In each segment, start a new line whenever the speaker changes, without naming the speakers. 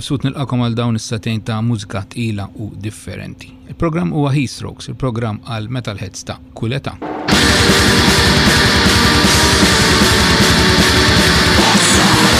mifsud nilqakom għal dawn is-satejn ta' mużika tqila u differenti. Il-programm huwa Heastrokes, il-programm għal Metalheads ta' kuleta. Awesome.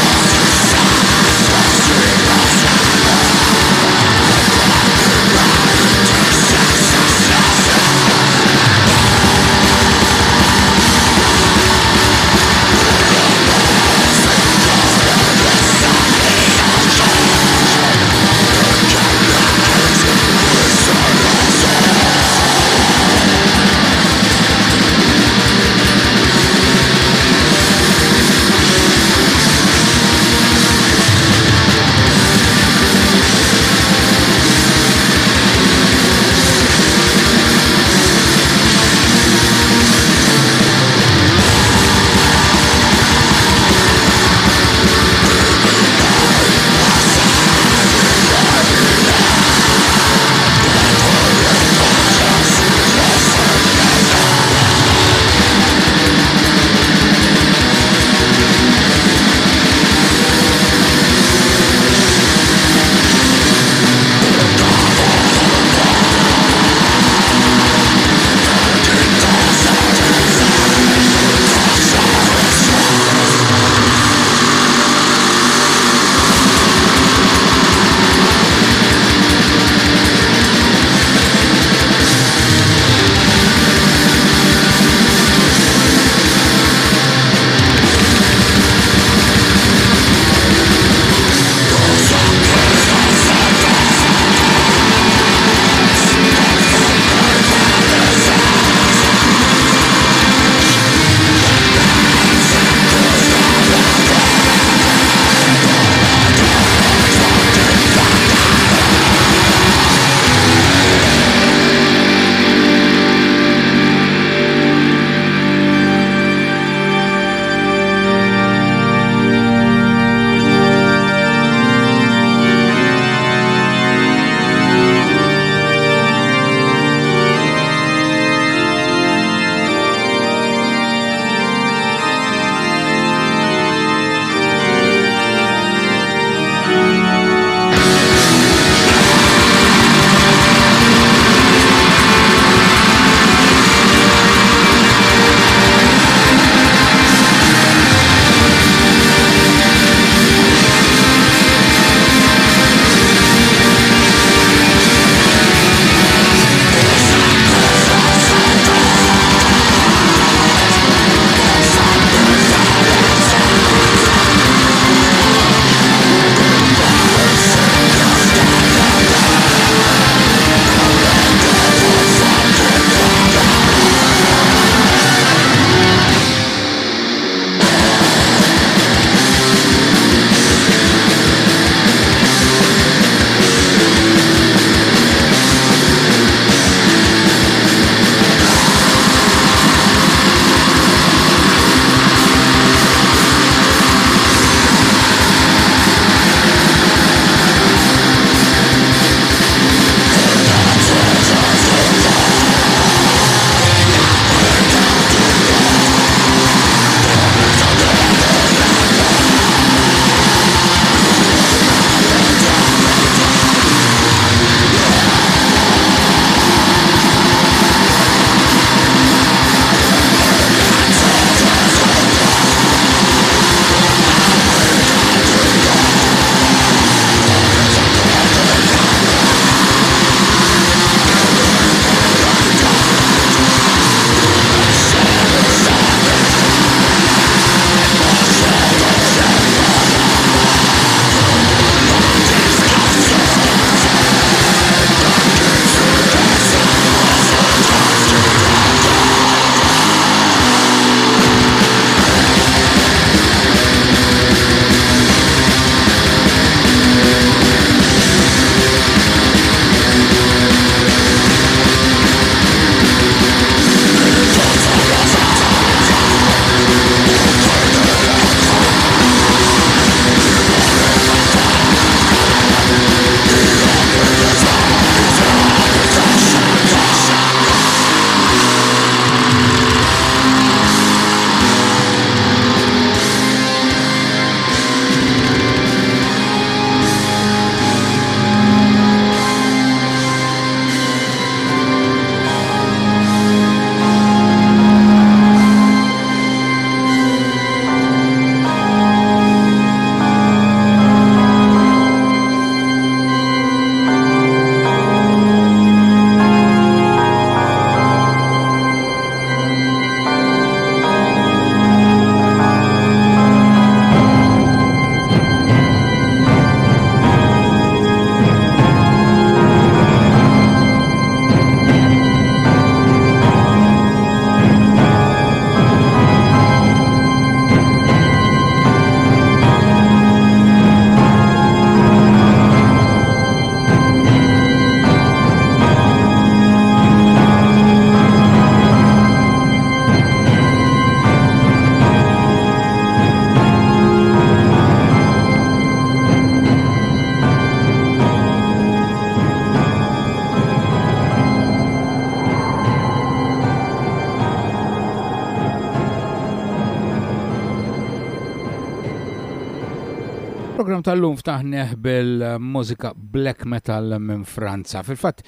Illum ftaħneħ bil-mużika black metal minn Franza. Fil-fatt,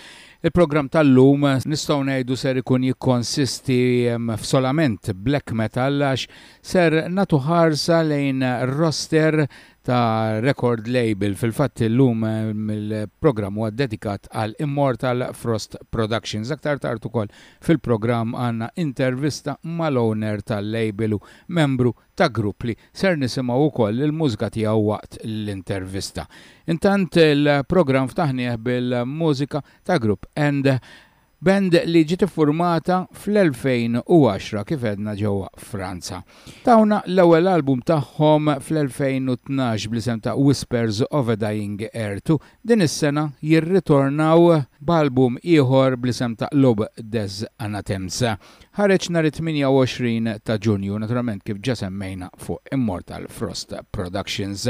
il-program tal-lum nistaw ngħidu ser ikun jikkonsisti f'solament black metal għax ser natu ħarsa lejn roster ta' record label fil-fatt illum eh, il-programm huwa dedikat għal Immortal Frost Productions. Aktar tard ukoll fil-programm għandna intervista mal-owner tal-label u membru ta' grupp li ser nisimgħu wkoll il-mużika tiegħu waqt l-intervista. Intant il-programm ftaħnieh bil-mużika ta' grupp and band li ġiet formata fl-2010 kif edna ġewwa Franza. Tawna l-ewwel album tagħhom fl-2012 blisem ta' Whispers of a Dying Air 2 din is-sena jirritornaw b'album ieħor blisem ta' Lob Des Anatems. Ħareġ nhar 28 ta' Ġunju, naturalment kif ġa semmejna fuq Immortal Frost Productions.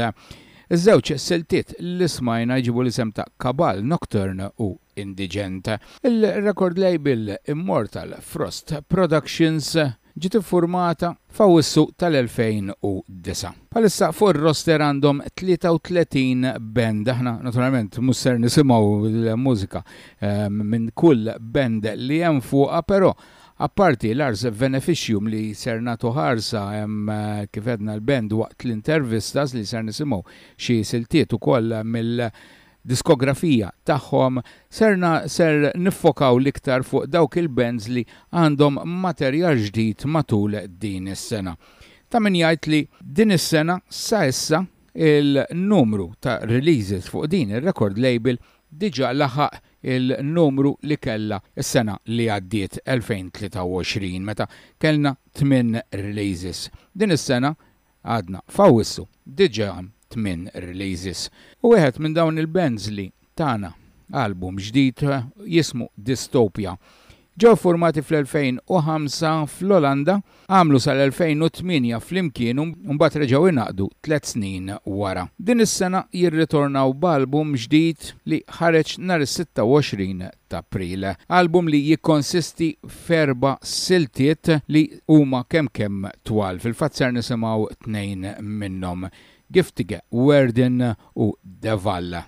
Iż-żewġ siltiet li smajna jġibu l-isem ta' Kabal Nocturne u Indigent. Il-record label Immortal Frost Productions ġiet formata fawissu tal-2009. Palissa fuq roster għandhom 33 band, aħna naturalment musser nisimaw l-mużika eh, minn kull band li hemm fuqha, però apparti l-ars beneficium li ser natu ħarsa eh, kif kifedna l-band waqt l-intervistas li ser nisimgħu xi siltiet ukoll mill- diskografija tagħhom serna ser niffokaw liktar fuq dawk il-bands li għandhom materjal ġdid matul din is-sena. Ta' min jgħid li din is-sena sa issa il-numru ta' releases fuq din il-record label diġa laħaq il-numru li kella is-sena li għaddiet 2023 meta kellna 8 releases. Din is-sena għadna fawissu diġa 8 releases. U wieħed minn dawn il-bands li tana album ġdid eh, jismu Dystopia. Ġew formati fl-2005 fl-Olanda, għamlu sal-2008 fl-imkien mbagħad reġgħu inaqdu tliet snin wara. Din is-sena jirritornaw b'album ġdid li ħareġ nhar is-26 ta' April. Album li jikkonsisti ferba siltiet li huma kemm kemm twal. Fil-fatt ser nisimgħu tnejn minnhom. Giftige, Werden u Devalla.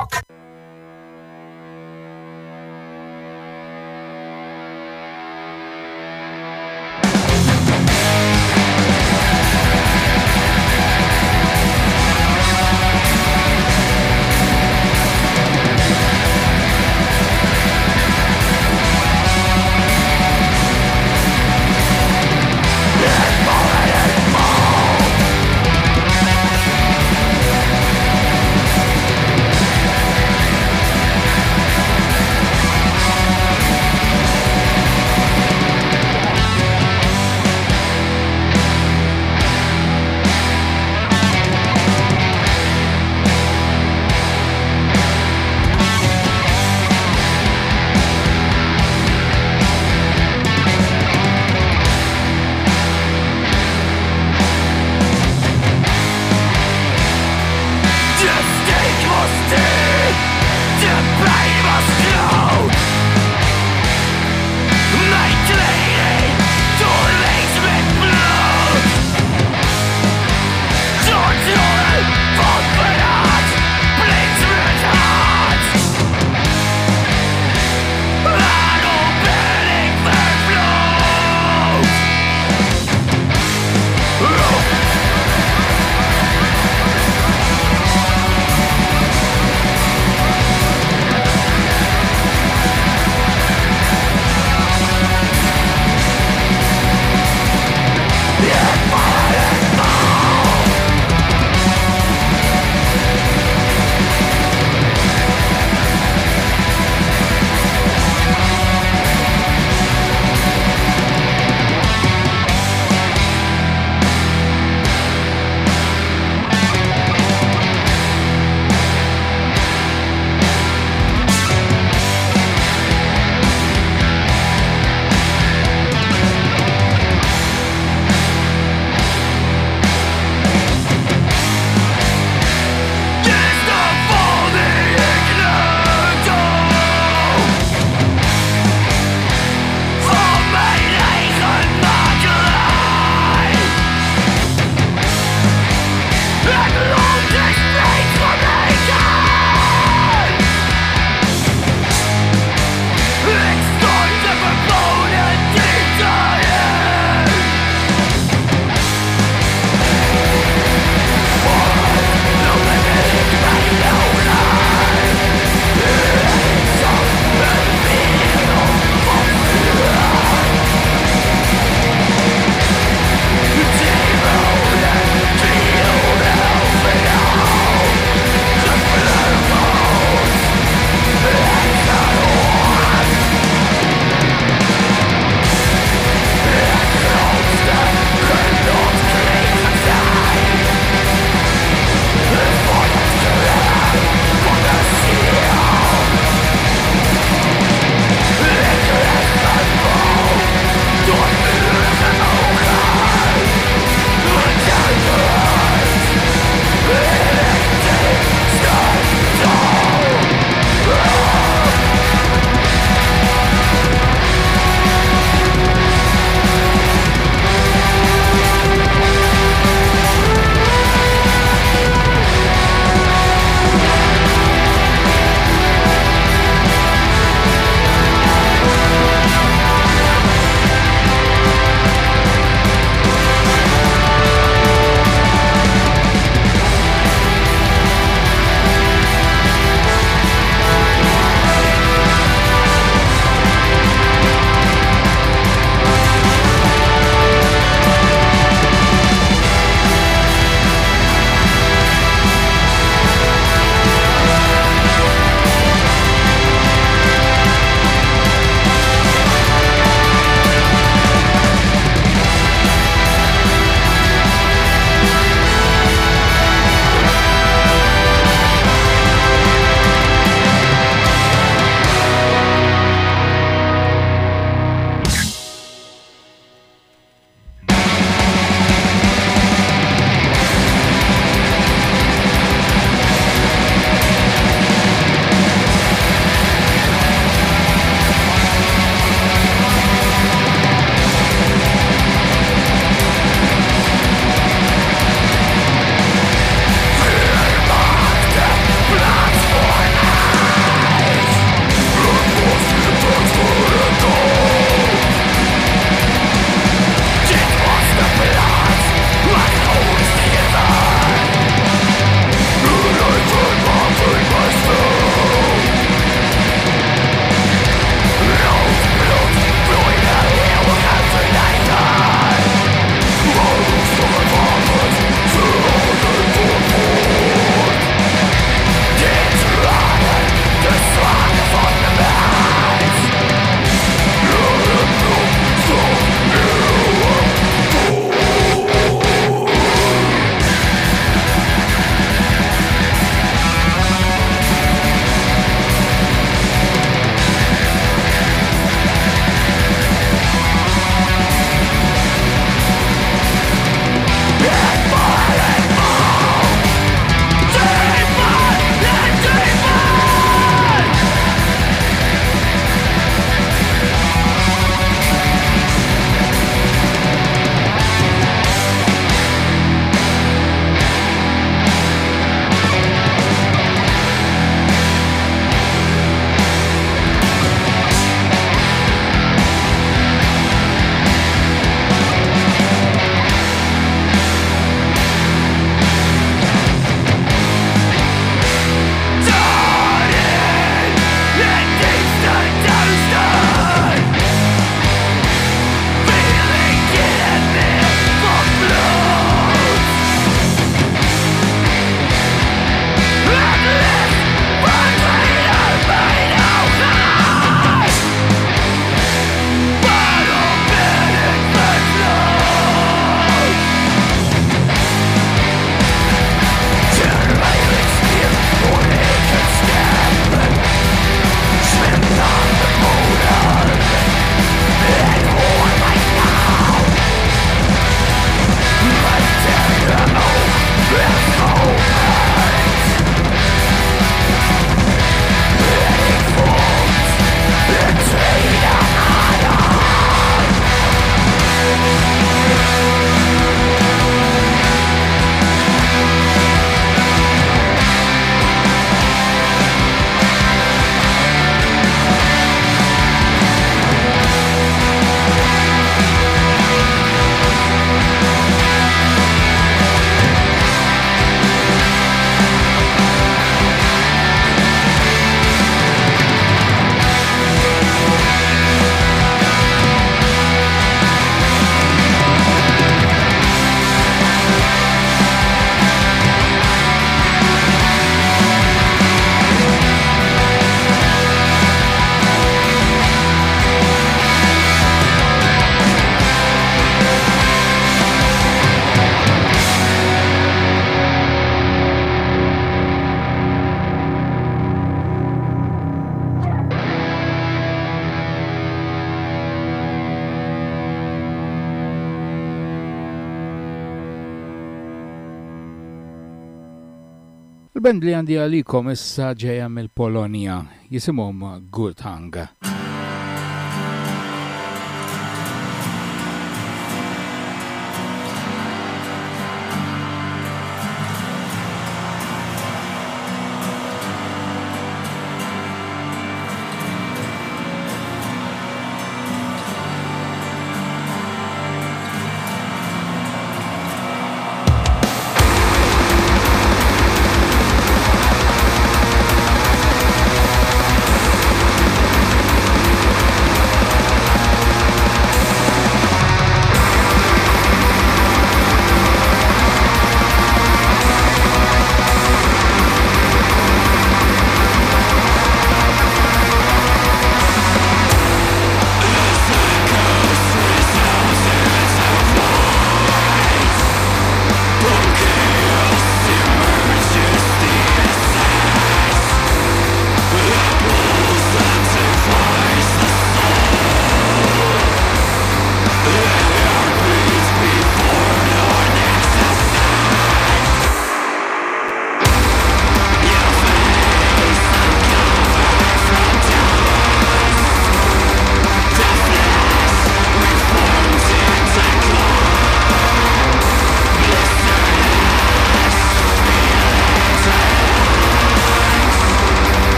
Il-band li għandi għalikom issa ġeja mill-Polonia jisimhom Gurtang.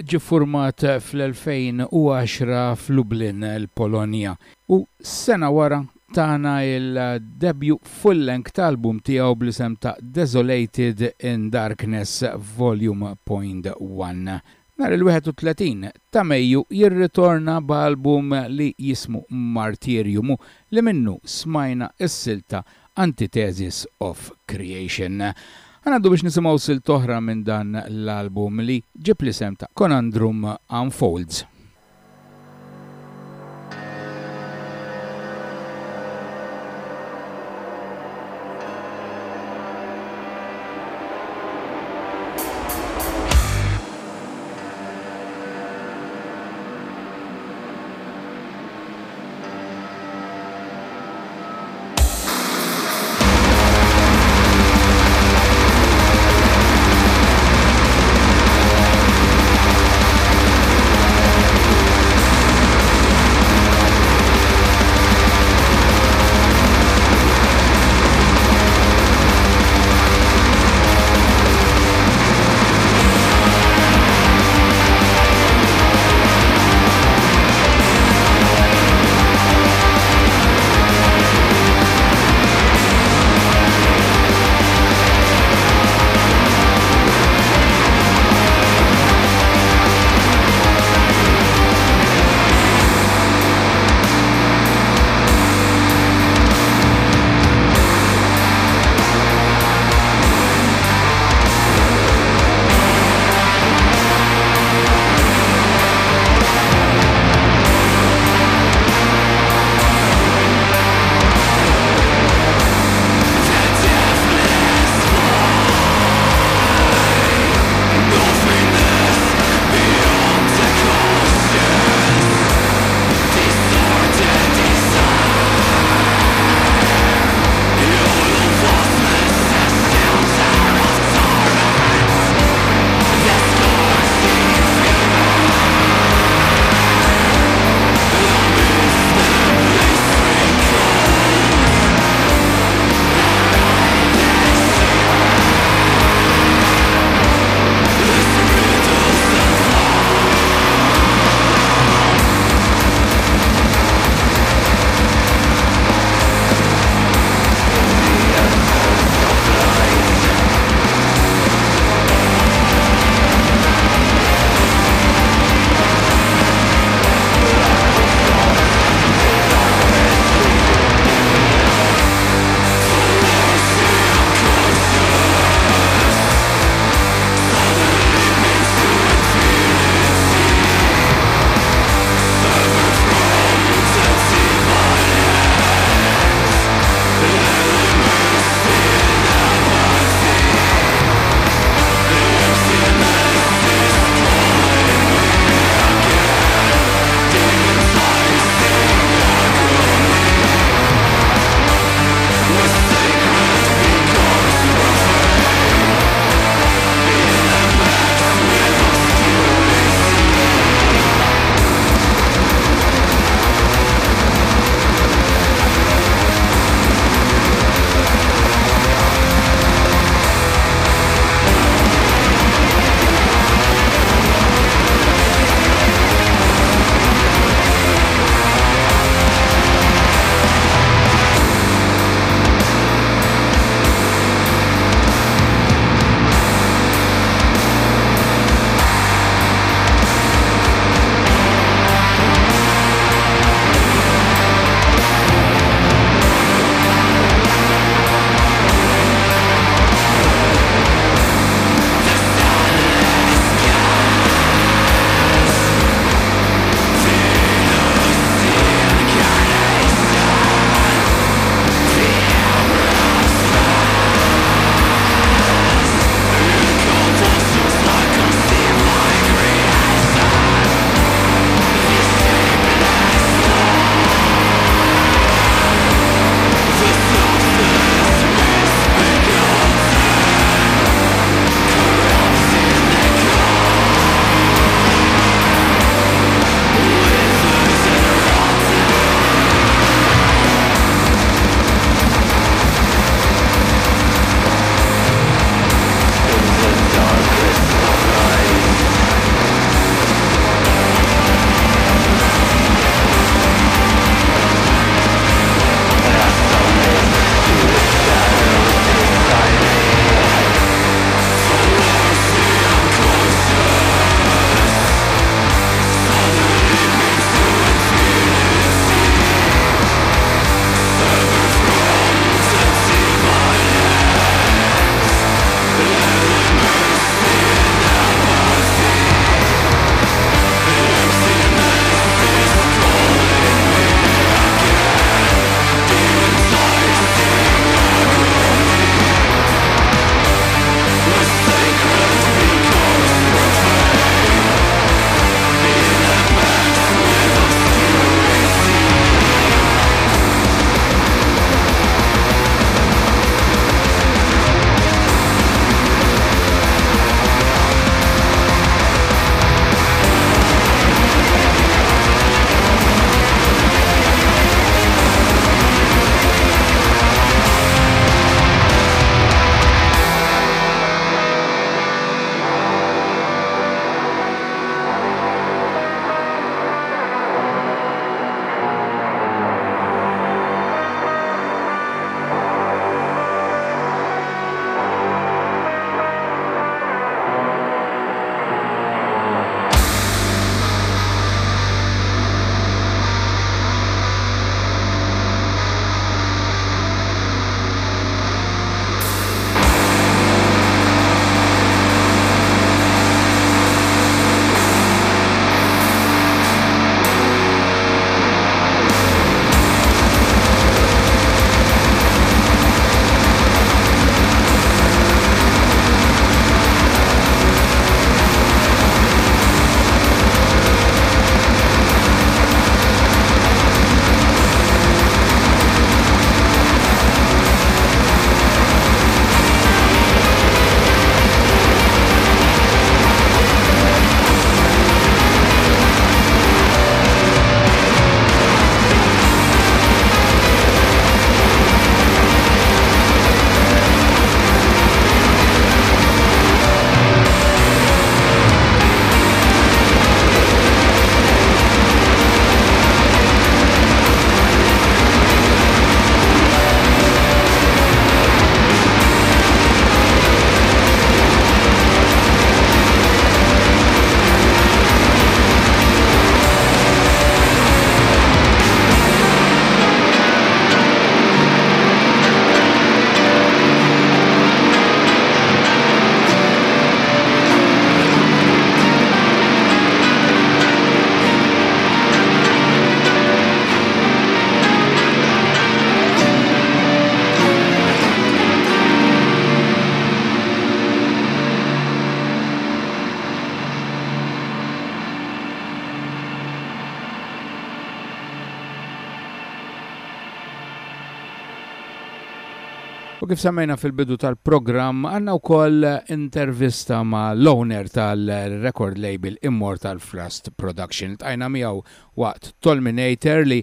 Ġi format fl-2010 f'Lublin, il-Polonja, u sena wara tana il-debju full-length album tiegħu blisem ta' Desolated in Darkness Volume Point 1. Nar il-31 ta' Mejju jirritorna b'album li jismu Martirium li minnu smajna is-silta Antithesis of Creation. Għanaddu biex nisimaw sil toħra minn dan l-album li ġib li sem ta' Conundrum Unfolds. Kif semmejna fil-bidu tal-programm għanna wkoll intervista ma l-owner tal-record label Immortal Frost Production. Tajna miegħu waqt Tolminator li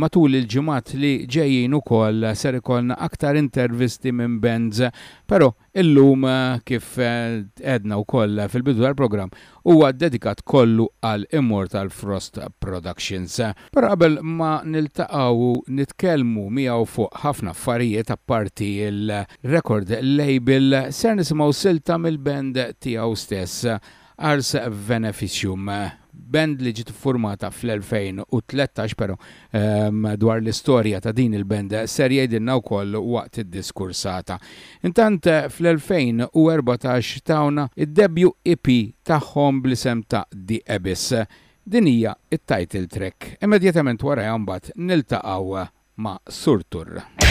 matul il-ġimat li ġejjin ukoll ser ikollna aktar intervisti minn bands, però illum eh, kif eh, edna wkoll fil-bidu tal-programm huwa dedikat kollu għal Immortal Frost Productions. Però qabel ma niltaqgħu nitkellmu miegħu fuq ħafna affarijiet apparti il-record label ser nisimgħu silta mill-band tiegħu stess Ars Beneficium band li ġiet formata fl-2013 pero um, ehm, dwar l-istorja ta' din il-band ser jgħidilna wkoll waqt id-diskursata. Intant fl-2014 tawna id-debju EP tagħhom bl-isem ta' The Abyss. Din hija it-title track. Immedjatament wara mbagħad niltaqgħu ma' Surtur.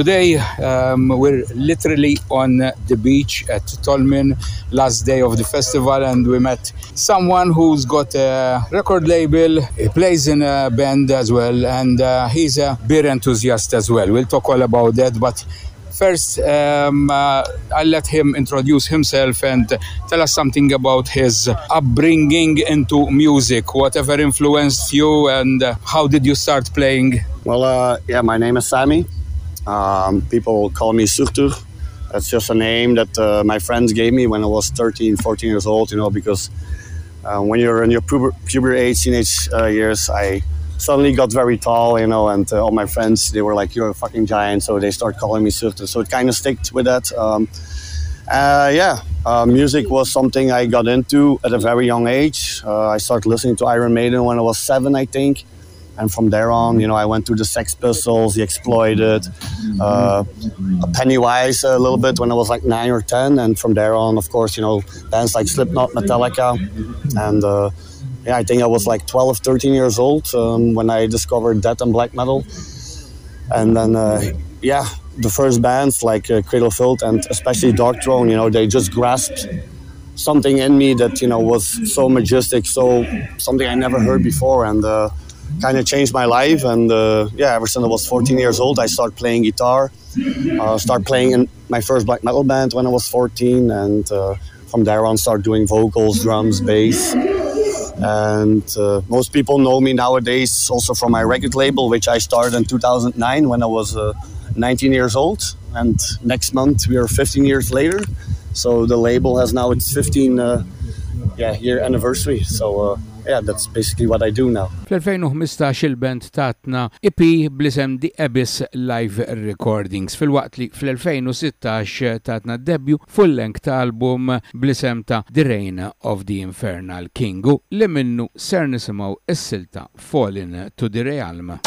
Today um, we're literally on the beach at Tolmin, last day of the festival, and we met someone who's got a record label, he plays in a band as well, and uh, he's a beer enthusiast as well. We'll talk all about that, but first um, uh, I'll let him introduce himself and tell us something about his upbringing into music, whatever influenced you, and uh, how did you start playing?
Well, uh, yeah, my name is Sammy. Um, people call me Surtur. That's just a name that uh, my friends gave me when I was 13, 14 years old, you know, because uh, when you're in your puber, puber age, teenage uh, years, I suddenly got very tall, you know, and uh, all my friends, they were like, you're a fucking giant, so they start calling me Surtur. So it kind of sticked with that. Um, uh, yeah, uh, music was something I got into at a very young age. I started listening to Iron Maiden when I was seven, I think and from there on, you know, I went to the Sex Pistols, the Exploited, uh, Pennywise a little bit when I was like nine or ten, and from there on, of course, you know, bands like Slipknot, Metallica, and uh, yeah, I think I was like 12, 13 years old um, when I discovered death and black metal, and then uh, yeah, the first bands like uh, Cradle Filth and especially Darkthrone, you know, they just grasped something in me that you know was so majestic, so something I never heard before, and uh, kind of changed my life. And uh, yeah, ever since I was 14 years old, I started playing guitar. Uh, started playing in my first black metal band when I was 14, and uh, from there on, started doing vocals, drums, bass. And uh, most people know me nowadays also from my record label, which I started in 2009 when I was uh, 19 years old. And next month we are 15 years later. So the label has now its 15 uh, yeah, year anniversary. So yeah, that's basically what I do now.
Fl-2015 il-band tatna EP blisem The Abyss Live Recordings fil-waqt li fl-2016 tatna debju full-length album blisem ta' The Reign of the Infernal Kingu li minnu ser nisimaw is-silta Fallen to the Realm.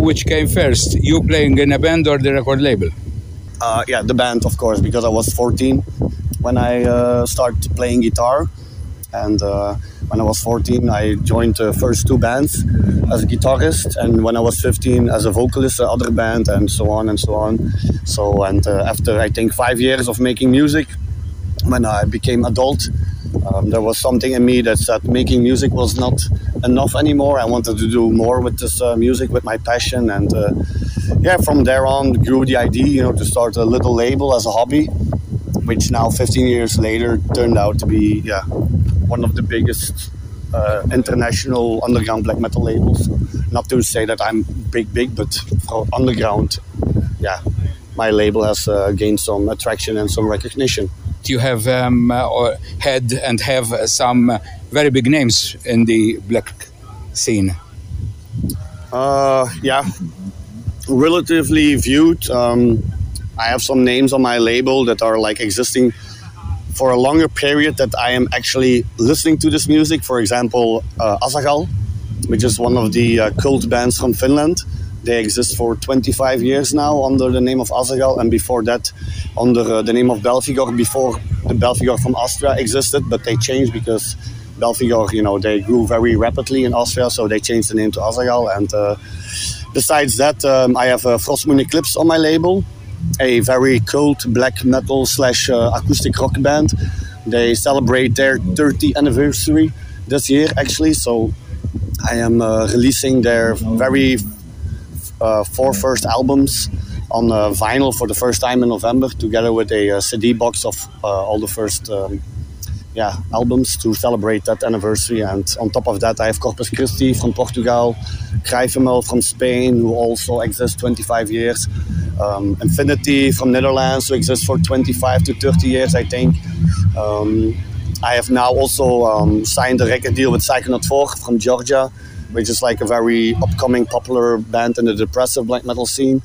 Which came first, you playing in a band or the record label?
Uh, yeah, the band, of course, because I was 14 when I uh, started playing guitar. And uh, when I was 14, I joined the first two bands as a guitarist. And when I was 15, as a vocalist, another band, and so on and so on. So, and uh, after I think five years of making music, when I became adult, um, there was something in me that said making music was not enough anymore. I wanted to do more with this uh, music, with my passion, and uh, yeah, from there on grew the idea, you know, to start a little label as a hobby, which now 15 years later turned out to be yeah one of the biggest uh, international underground black metal labels. Not to say that I'm big, big, but for underground, yeah, my label has uh, gained some attraction and some recognition
you have um, uh, had and have some very big names in the black scene.
Uh, yeah, relatively viewed. Um, I have some names on my label that are like existing for a longer period that I am actually listening to this music. For example, uh, Azaghal, which is one of the uh, cult bands from Finland. They exist for 25 years now under the name of Azaghal, and before that, under uh, the name of Belphegor. Before the Belphegor from Austria existed, but they changed because Belphegor, you know, they grew very rapidly in Austria, so they changed the name to Azaghal. And uh, besides that, um, I have a Frostmoon Eclipse on my label, a very cult black metal slash uh, acoustic rock band. They celebrate their 30th anniversary this year, actually. So I am uh, releasing their very uh, four first albums on uh, vinyl for the first time in November, together with a uh, CD box of all the first um, yeah, albums to celebrate that anniversary. And on top of that, I have Corpus Christii from Portugal, Cryfemal from Spain, who also exists 25 years, um, Infinity from Netherlands, who exists for 25 to 30 years, I think. Um, I have now also um, signed a record deal with Psychonaut 4 from Georgia, which is like a very upcoming popular band in the depressive black metal scene.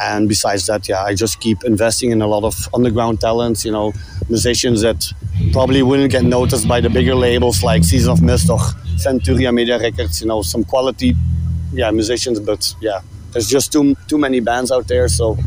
And besides that, yeah, I just keep investing in a lot of underground talents, you know, musicians that probably wouldn't get noticed by the bigger labels like Season of Mist or Century Media Records, you know, some quality yeah, musicians, but yeah, there's just too too many bands out there, so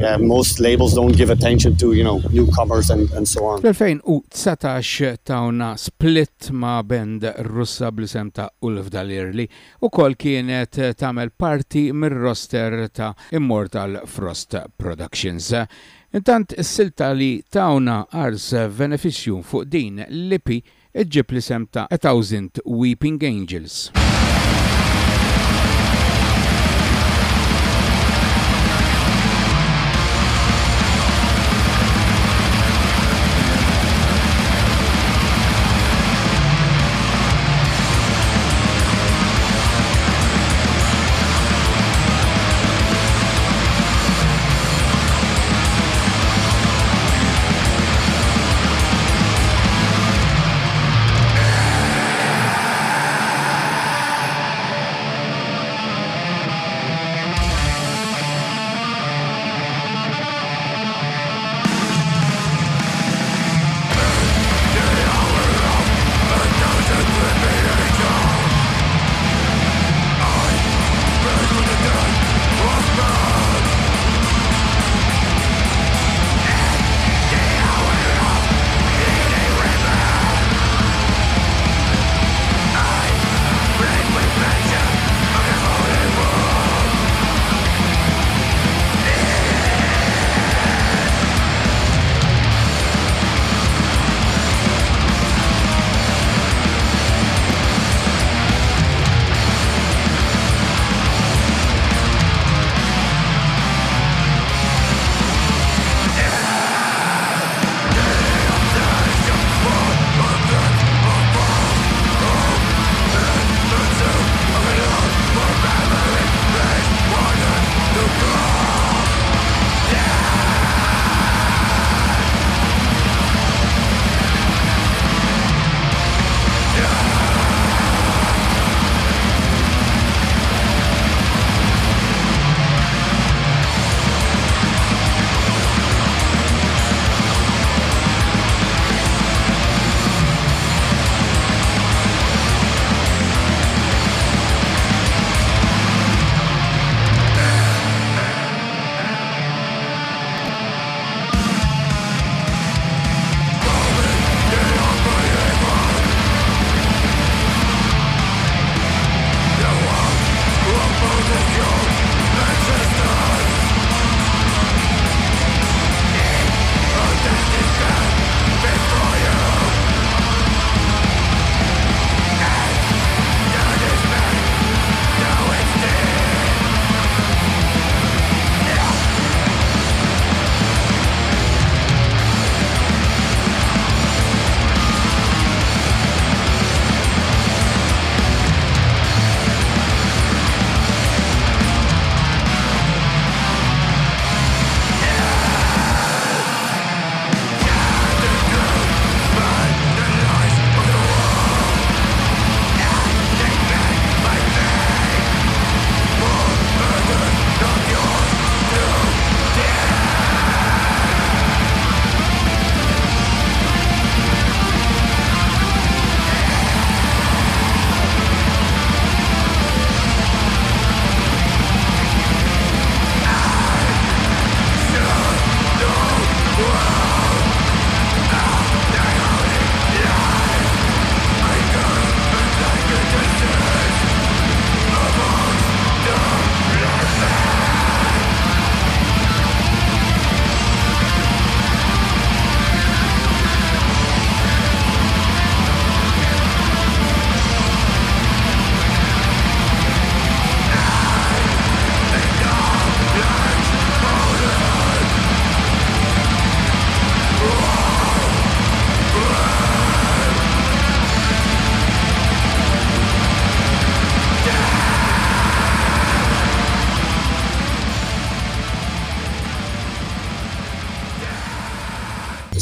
yeah, most labels don't give attention to, you know, newcomers and, and so on.
Fl-2019 tawna split ma band russa bl-isem ta' Ulf Dalirli u kol kienet tamel parti mir-roster ta' Immortal Frost Productions. Intant s-silta li tawna ars beneficju fuq din l-lipi iġib li semta A Thousand Weeping Angels.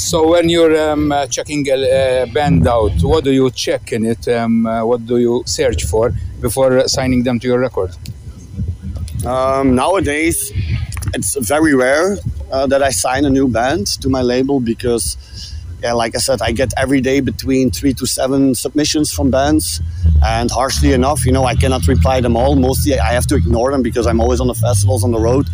So when you're um, uh, checking a band out, what do you check in it? Um, uh, what do you search for before signing them to your record?
Um, nowadays, it's very rare uh, that I sign a new band to my label because, yeah, like I said, I get every day between three to seven submissions from bands, and harshly enough, you know, I cannot reply them all. Mostly, I have to ignore them because I'm always on the festivals on the road.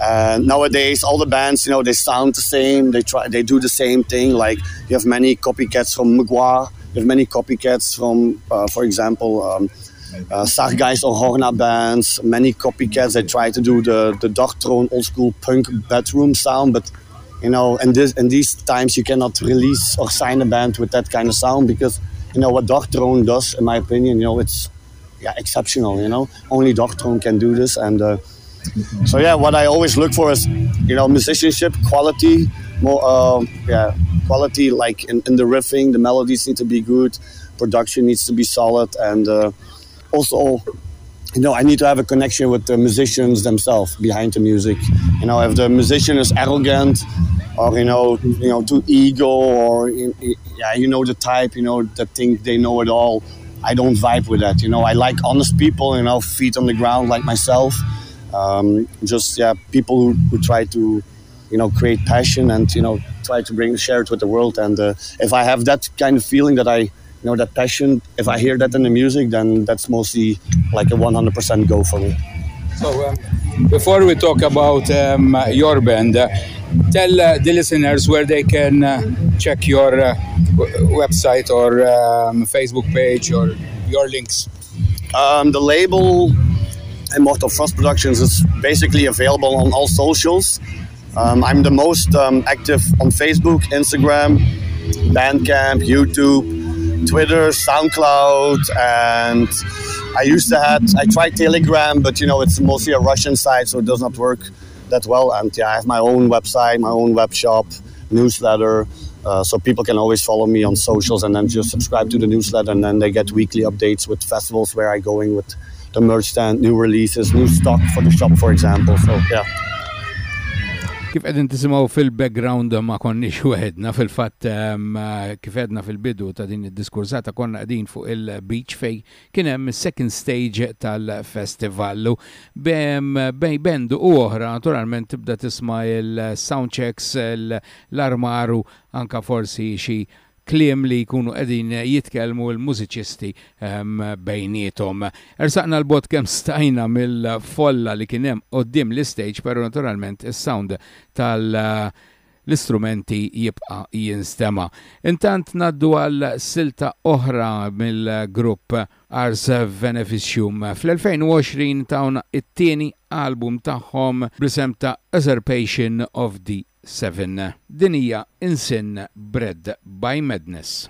And nowadays, all the bands, you know, they sound the same. They try, they do the same thing. Like you have many copycats from Mgła. You have many copycats from, uh, for example. Um, uh, or Horna bands, many copycats. They try to do the the Darkthrone old school punk bedroom sound, but you know, in this in these times you cannot release or sign a band with that kind of sound because you know what Darkthrone does, in my opinion, you know, it's yeah exceptional. You know, only Darkthrone can do this, and uh, so yeah, what I always look for is you know musicianship, quality, more uh, yeah quality like in, in the riffing, the melodies need to be good, production needs to be solid, and uh, also you know, I need to have a connection with the musicians themselves behind the music. You know, if the musician is arrogant or you know, you know, too ego or yeah, you know the type, you know, that think they know it all. I don't vibe with that. You know, I like honest people. You know, feet on the ground like myself. Um, just yeah, people who, who try to, you know, create passion and you know try to bring share it with the world. And uh, if I have that kind of feeling that I you know that passion. If i hear that in the music then that's mostly like a 100% go for me.
So um, before we talk about um, your band uh, tell uh, the listeners where they can uh, check your uh, website or um, facebook page or your links.
Um, the label immortal frost productions is basically available on all socials. Um, i'm the most um, active on facebook instagram bandcamp youtube Twitter, SoundCloud, and I used to I tried Telegram, but you know it's mostly a Russian site, so it does not work that well. And yeah, I have my own website, my own web shop, newsletter. Uh, so people can always follow me on socials and then just subscribe to the newsletter, and then they get weekly updates with festivals where I going with the merch stand, new releases, new stock for the shop, for example. So yeah.
Kif għedin tisimaw fil-background ma konniex weħedna fil-fat kif edna fil-bidu ta' din id-diskursata konna għedin fuq il-beach fej kienem second stage tal-festivallu bej bendu u oħra naturalment tibda tisma il-soundchecks l-armaru anka forsi xi kliem li jkunu qegħdin jitkellmu l-mużiċisti um, bejnietom. Ersaqna l-bot kemm stajna mill-folla li kien hemm qoddim l-istage, però naturalment is-sound tal- eh, l-istrumenti jibqa jinstema. Intant naddu għal silta oħra mill-grupp Ars Beneficium. Fl-2020 tawna it-tieni album tagħhom brisem ta' Usurpation of the Seven. Dinija Insin Bread by Madness.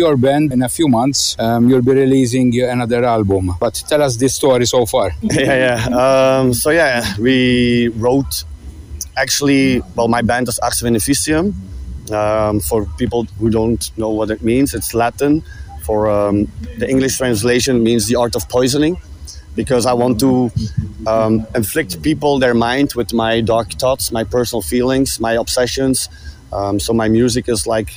Your band in a few months um, you'll be releasing another album. But tell us this story so far.
yeah, yeah. Um, so yeah, we wrote actually. Well, my band is Ars Veneficium. Um, for people who don't know what it means, it's Latin. For um, the English translation, means the art of poisoning because I want to um, inflict people their mind with my dark thoughts, my personal feelings, my obsessions. Um, so my music is like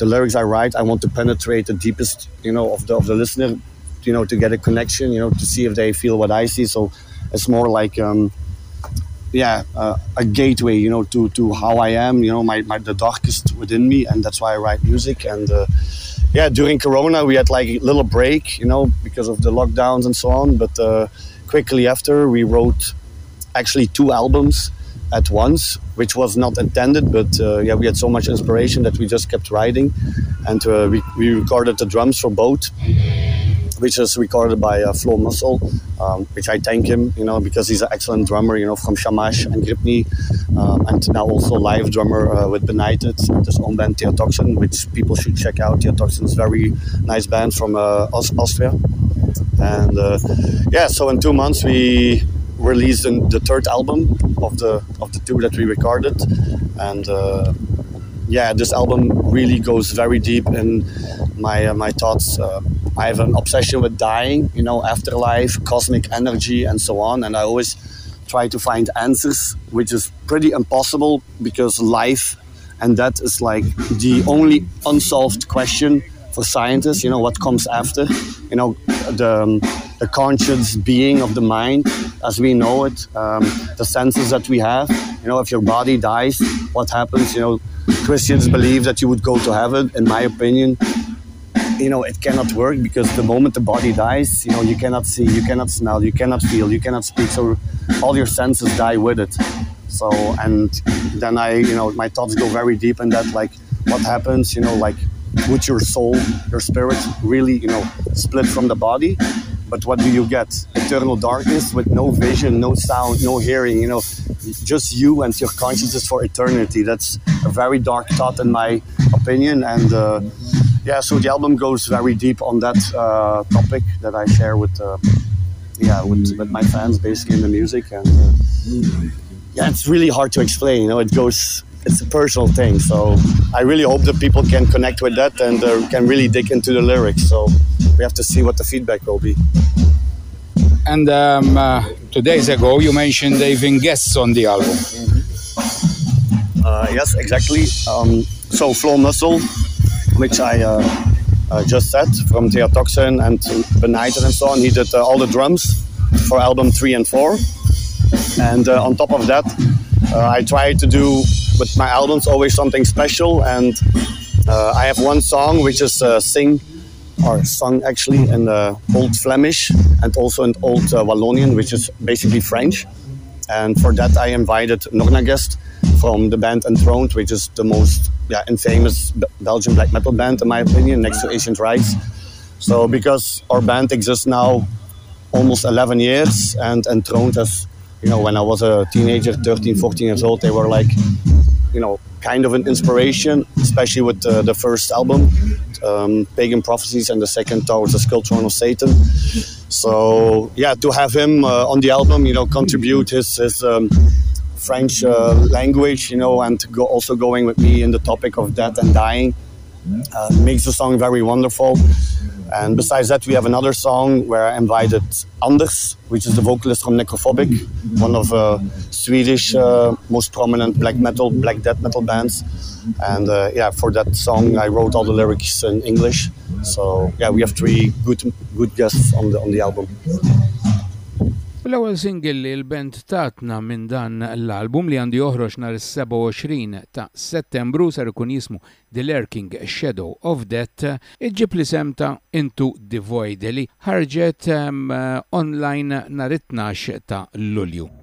the lyrics I write. I want to penetrate the deepest, you know, of the of the listener, you know, to get a connection, you know, to see if they feel what I see. So it's more like, um, yeah, uh, a gateway, you know, to to how I am, you know, my, my the darkest within me, and that's why I write music and. Uh, yeah, during Corona we had like a little break, you know, because of the lockdowns and so on. But uh, quickly after, we wrote actually two albums at once, which was not intended. But uh, yeah, we had so much inspiration that we just kept writing, and uh, we, we recorded the drums for both which is recorded by uh, Flo Muscle, um, which I thank him, you know, because he's an excellent drummer, you know, from Shamash and Gripni, um, and now also live drummer uh, with Benighted and his own band Theotoxin, which people should check out. Theotoxin is very nice band from uh, Austria, and uh, yeah, so in two months we released the third album of the of the two that we recorded, and uh, yeah, this album really goes very deep in my uh, my thoughts. Uh, I have an obsession with dying, you know, afterlife, cosmic energy, and so on. And I always try to find answers, which is pretty impossible because life and that is like the only unsolved question for scientists. You know, what comes after? You know, the, um, the conscious being of the mind as we know it, um, the senses that we have. You know, if your body dies, what happens? You know, Christians believe that you would go to heaven. In my opinion, you know it cannot work because the moment the body dies you know you cannot see you cannot smell you cannot feel you cannot speak so all your senses die with it so and then i you know my thoughts go very deep in that like what happens you know like would your soul your spirit really you know split from the body? But what do you get? Eternal darkness with no vision no sound no hearing you know just you and your consciousness for eternity. That's a very dark thought in my opinion. And uh, yeah, so the album goes very deep on that uh, topic that I share with, uh, yeah, with, with my fans basically in the music, and uh, yeah, it's really hard to explain. You know, it goes, it's a personal thing. So I really hope that people can connect with that and uh, can really dig into the lyrics. So we have to see what the feedback will be.
And um, uh, two days ago, you mentioned having guests on the album.
Uh, yes, exactly. Um, so Flo Muscle which I uh, uh, just said from Theotoxin and Benighted and so on. He did uh, all the drums for album three and four. And on top of that, I tried to do with my albums always something special. And I have one song which is Sing or sung actually in uh, Old Flemish and also in Old uh, Wallonian, which is basically French. And for that, I invited Nornagest from the band Enthroned, which is the most yeah, infamous Belgian black metal band, in my opinion, next to Ancient Rites. So, because our band exists now almost 11 years, and Enthroned has, you know, when I was a teenager, 13, 14 years old, they were like, you know, kind of an inspiration, especially with the first album, um, Pagan Prophecies, and the second Towards the Skull Throne of Satan. So, yeah, to have him uh, on the album, you know, contribute his, his um, French uh, language, you know, and go, also going with me in the topic of death and dying uh, makes the song very wonderful. And besides that, we have another song where I invited Anders, which is the vocalist from Necrophobic, one of uh, Swedish uh, most prominent black metal, black death metal bands. And uh, yeah, for that song, I wrote all the lyrics in English. So yeah, we have three good good guests on the on the album.
L-ewwel single li l-band tatna minn dan l-album li għandi joħroġ nhar is-27 ta' Settembru ser ikun jismu The Lurking Shadow of Death, iġġib li semta Into the Void li ħarġet um, online nhar 12 ta' Lulju.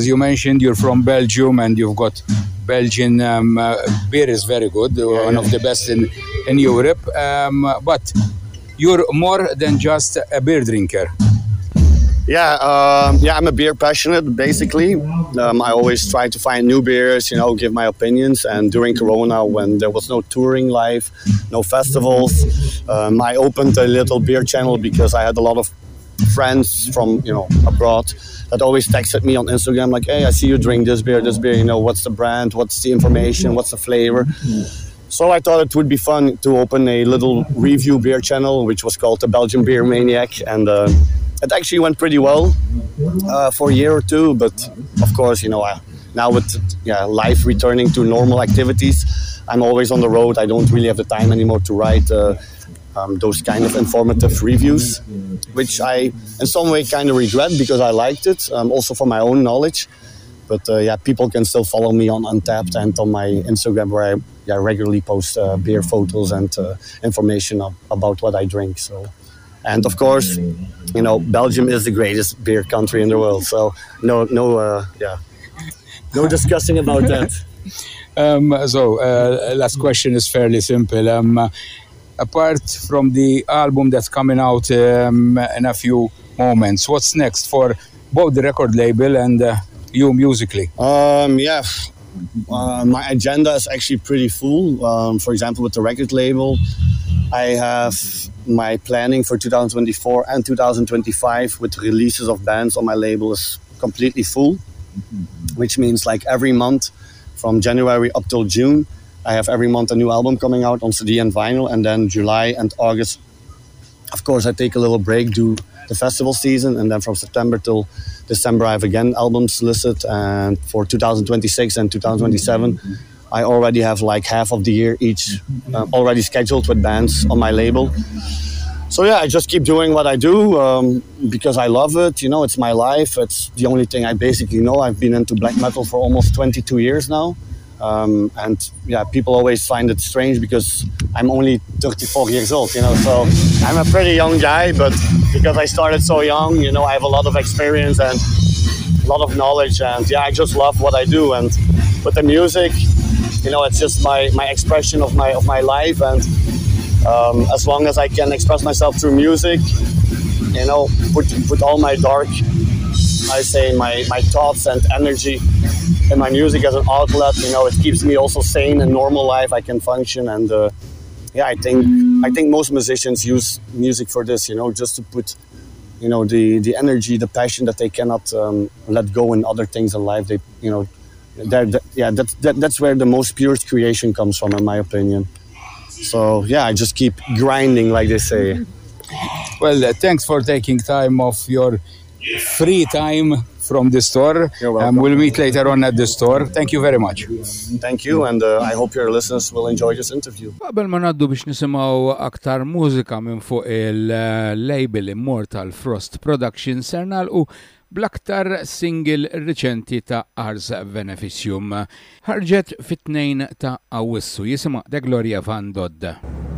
As you mentioned, you're from Belgium and you've got Belgian um, uh, beer is very good, yeah, one yeah. of the best in, in Europe. Um, but you're more than just a beer drinker.
Yeah, um, yeah, I'm a beer passionate. Basically, um, I always try to find new beers, you know, give my opinions. And during Corona, when there was no touring live, no festivals, um, I opened a little beer channel because I had a lot of friends from you know abroad that always texted me on Instagram like, "Hey, I see you drink this beer, this beer. You know, what's the brand? What's the information? What's the flavor?" So I thought it would be fun to open a little review beer channel, which was called the Belgian Beer Maniac, and uh, it actually went pretty well uh, for a year or two. But of course, you know, uh, now with yeah, life returning to normal activities, I'm always on the road. I don't really have the time anymore to write uh, um, those kind of informative reviews, which I in some way kind of regret because I liked it, um, also for my own knowledge. But uh, yeah, people can still follow me on Untappd and on my Instagram, where I yeah, regularly post uh, beer photos and uh, information of, about what I drink. So. And of course, you know, Belgium is the greatest beer country in the world. So no, no, uh, yeah, no discussing about that.
Um, so uh, last question is fairly simple. Um, apart from the album that's coming out um, in a few moments, what's next for both the record label and uh, you musically?
Um, yeah, uh, my agenda is actually pretty full. Um, for example, with the record label, I have my planning for 2024 and 2025 with releases of bands on my label is completely full, which means like every month from January up till June, I have every month a new album coming out on CD and vinyl, and then July and August, of course, I take a little break, do the festival season, and then from September till December, I have again albums listed, and for 2026 and 2027. I already have like half of the year each uh, already scheduled with bands on my label. So yeah, I just keep doing what I do um, because I love it. You know, it's my life. It's the only thing I basically know. I've been into black metal for almost 22 years now. Um, and yeah, people always find it strange because I'm only 34 years old, you know. So I'm a pretty young guy, but because I started so young, you know, I have a lot of experience and a lot of knowledge. And yeah, I just love what I do. And with the music, you know, it's just my, my expression of my of my life, and um, as long as I can express myself through music, you know, put put all my dark, I say my my thoughts and energy in my music as an outlet. You know, it keeps me also sane in normal life. I can function, and uh, yeah, I think I think most musicians use music for this. You know, just to put you know the the energy, the passion that they cannot um, let go in other things in life. They you know that, yeah, that, that, that's where the most purest creation comes from, in my opinion. So yeah, I just keep grinding, like they say.
Well, uh, thanks for taking time off your free time from the store. Um, we'll meet later on at the store. Thank you very much.
Thank you, and uh, I hope your listeners will enjoy this interview.
Qabel ma naddu biex nisimaw aktar mużika minn fuq il-label Immortal Frost Production ser u bl-aktar single riċenti ta' Ars Beneficium. Ħarġet fit-tnejn ta' Awissu jisima' De Gloria Van Dodd.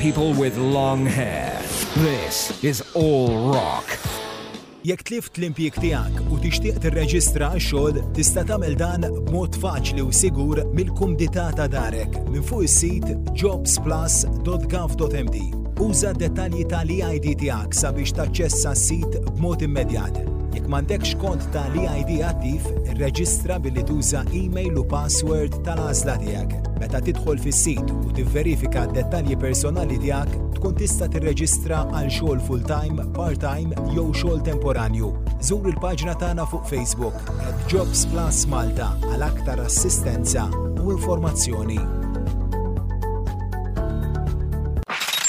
People with long hair. This is All Rock.
Jekk tlift l-impjik tiegħek u tixtieq tirreġistra x-xogħol, tista' tagħmel dan b'mod faċli u sigur mill-kumdità ta' darek minn fuq is-sit jobsplus.gov.md. Uża dettalji tal-EID tiegħek sabiex taċċessa s-sit b'mod immedjat. Jekk m'għandekx kont tal-EID attiv, irreġistra billi tuża email u password tal-għażla tiegħek. Meta tidħol fis-sit u tivverifika d-dettalji personali tiegħek, tkun tista' tirreġistra għal xogħol full-time, part-time jew xogħol temporanju. Żur il-paġna tagħna fuq Facebook at Jobs Plus Malta għal aktar assistenza u informazzjoni.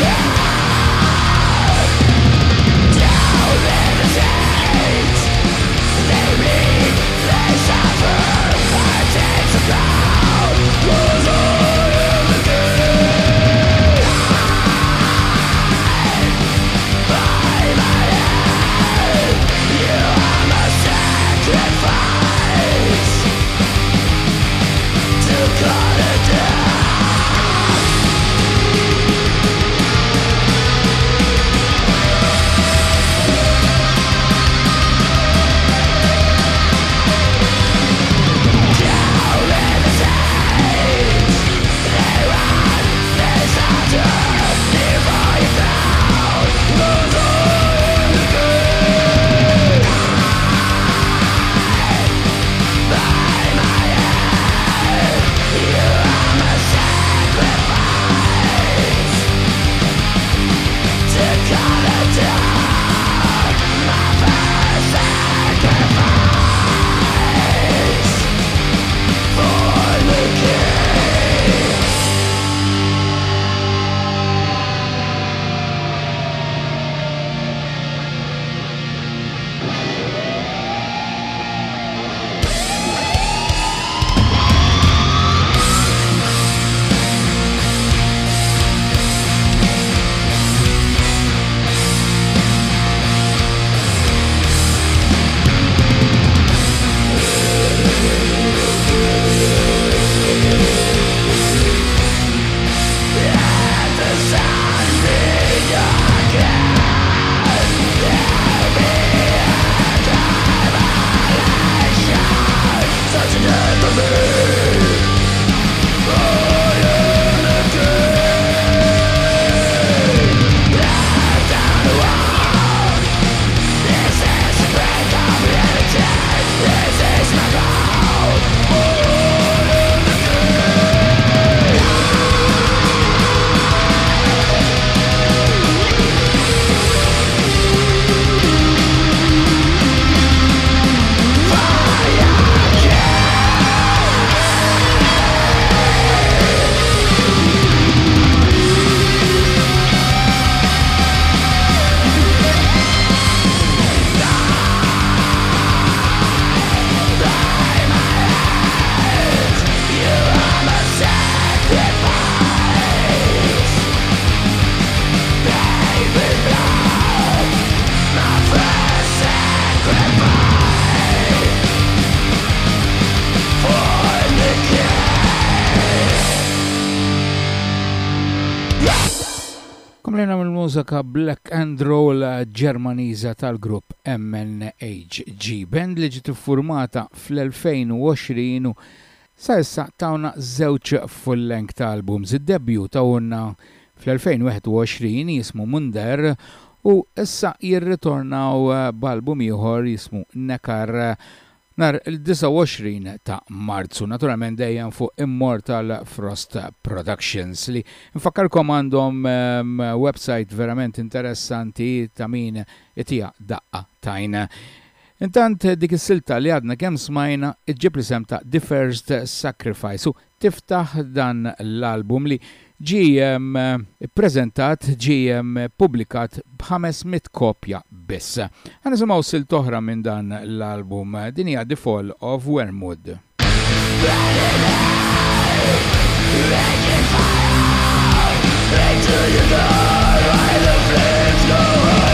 Komplejna mill-mużika Black and Roll ġermaniza tal-grupp MNHG band li ġiet formata fl-2020 sa issa tawna żewġ full-length albums. Id-debju tawna fl-2021 jismu Munder u issa jirritornaw b'album ieħor jismu Nekar nar il-29 ta' Marzu, naturalment dejjem fuq Immortal Frost Productions li nfakkarkom għandhom um, website verament interessanti ta' min itija daqqa tajna.
Intant dik is-silta li għadna kemm smajna iġġib li sem ta' The First Sacrifice u tiftaħ dan l-album li ġi eh, prezentat ġi eh, publikat b'500 kopja biss. Għana simaw silt minn dan l-album din hija The Fall of Wormwood. Into your door, why the flames go
tisma'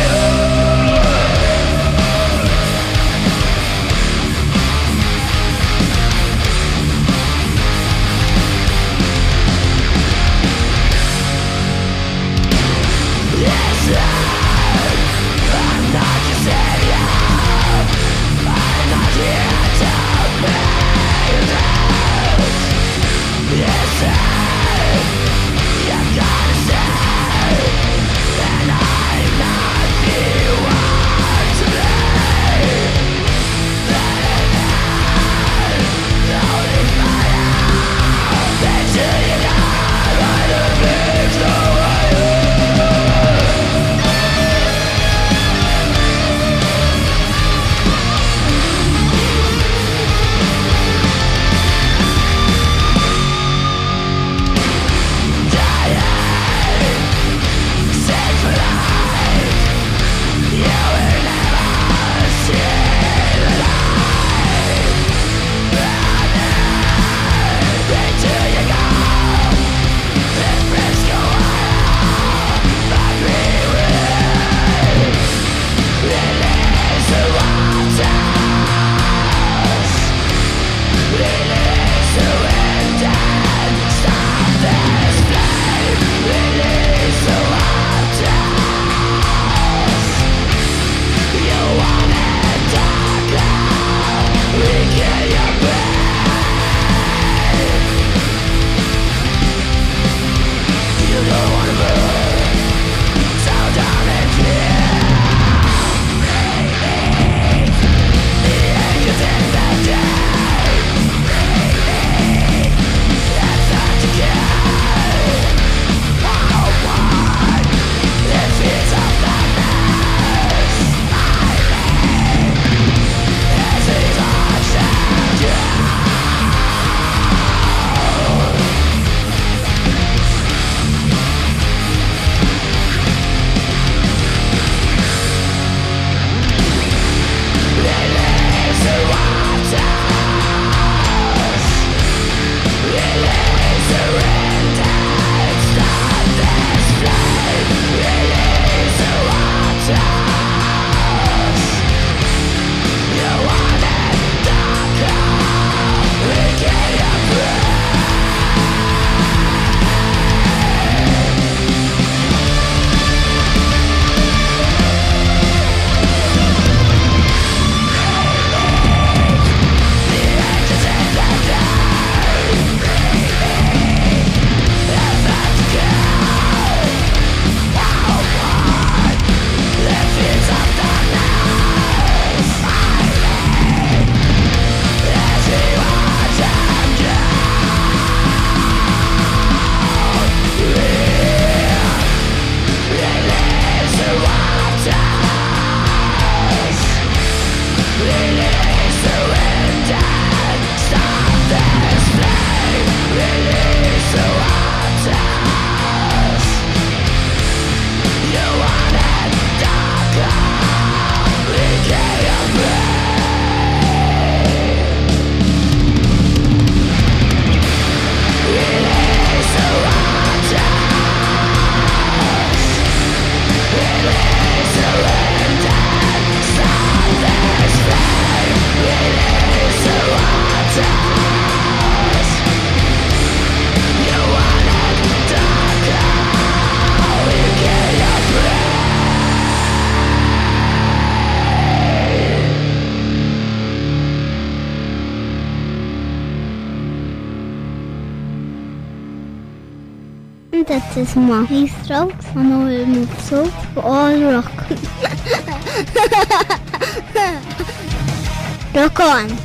Roan.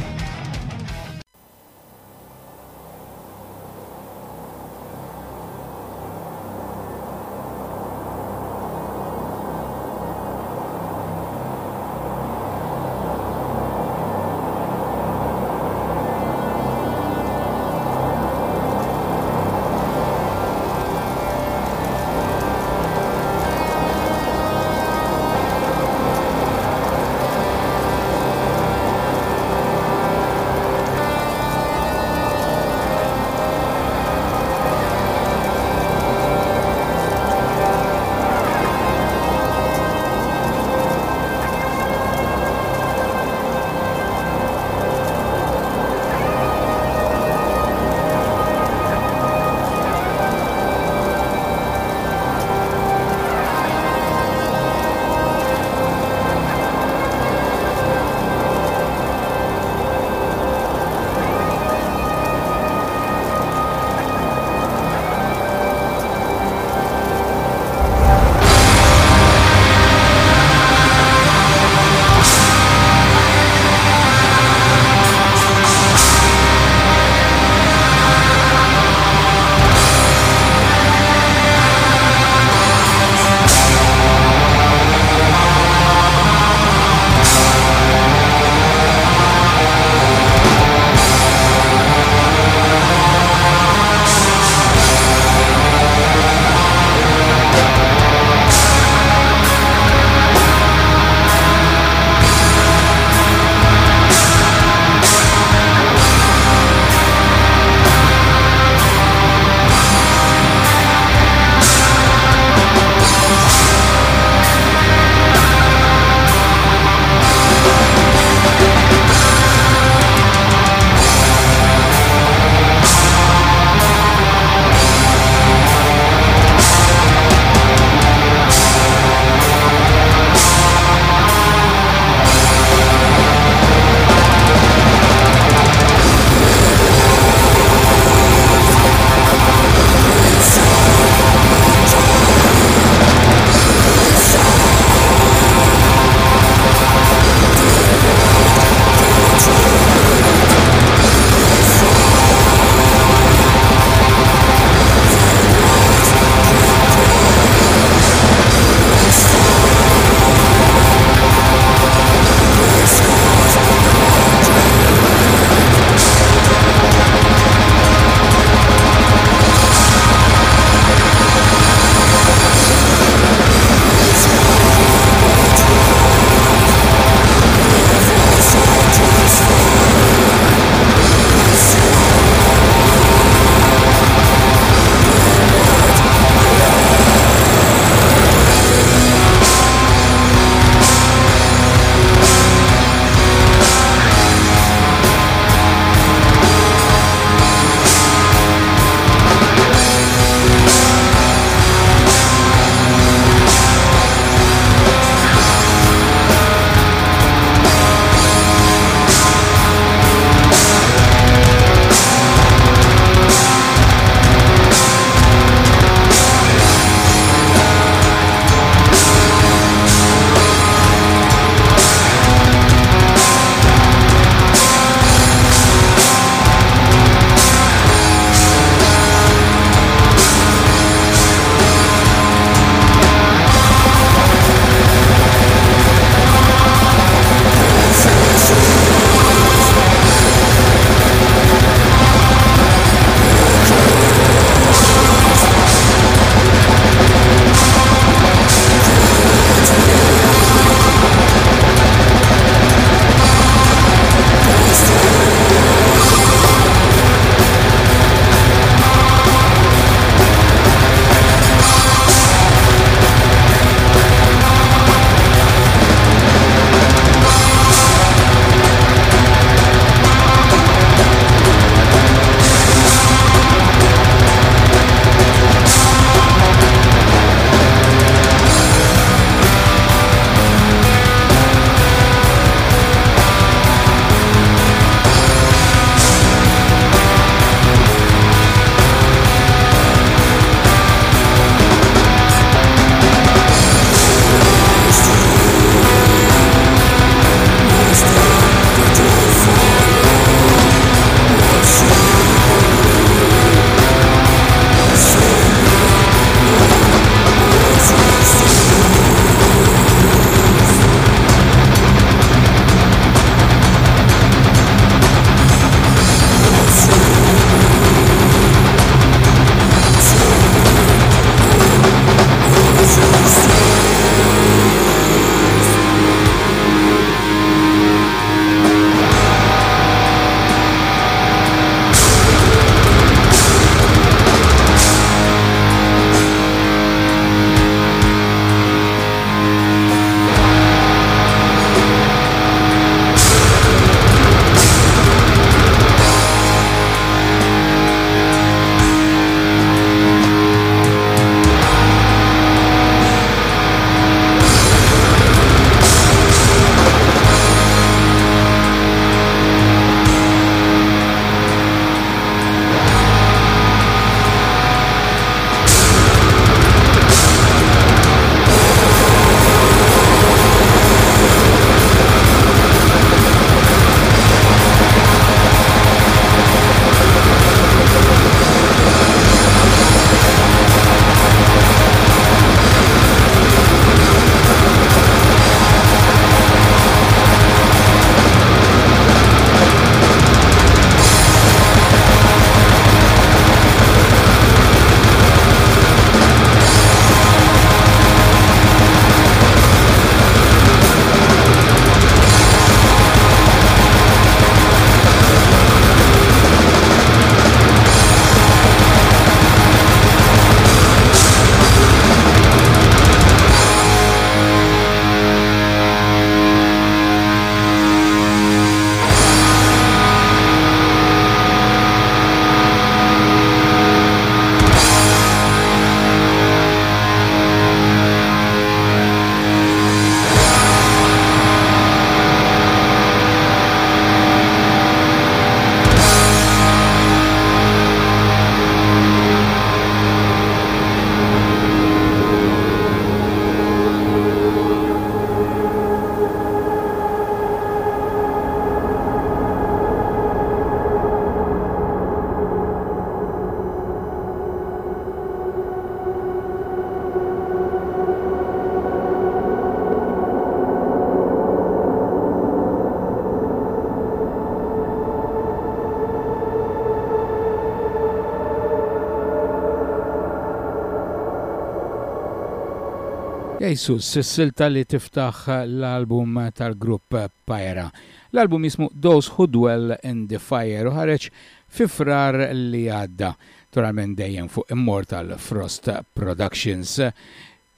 On.
Jesus, s-silta li tiftaħ l-album tal-grupp Pyra. L-album jismu Those Who Dwell in the Fire u ħareġ fi frar li għadda, turalment dejjem fuq Immortal Frost Productions.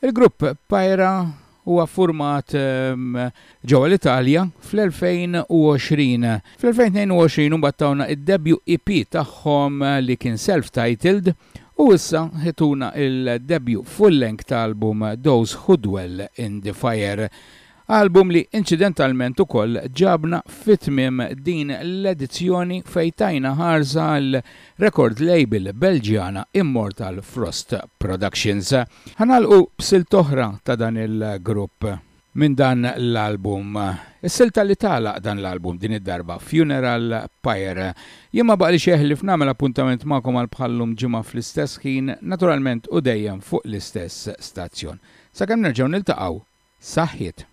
Il-grupp Pyra huwa format um, ġewwa l-Italja fl-2020. Fl-2022 battawna id-debut EP tagħhom li kien self-titled U issa ħituna il-debju full-length album Those Who Dwell in the Fire. Album li incidentalment ukoll ġabna fitmim din l-edizzjoni fejtajna ħarza l-record label Belġjana Immortal Frost Productions. Ħanalqu bsil toħra ta' dan il-grupp minn dan l-album. Is-silta li talaq dan l-album din id-darba, Funeral Pyre. Jimma baqli xeħ li f'namel appuntament ma'kom għal bħallum ġimma fl-istess ħin, naturalment u dejjem fuq l-istess stazzjon. Sakemm nerġgħu niltaqgħu, saħħiet.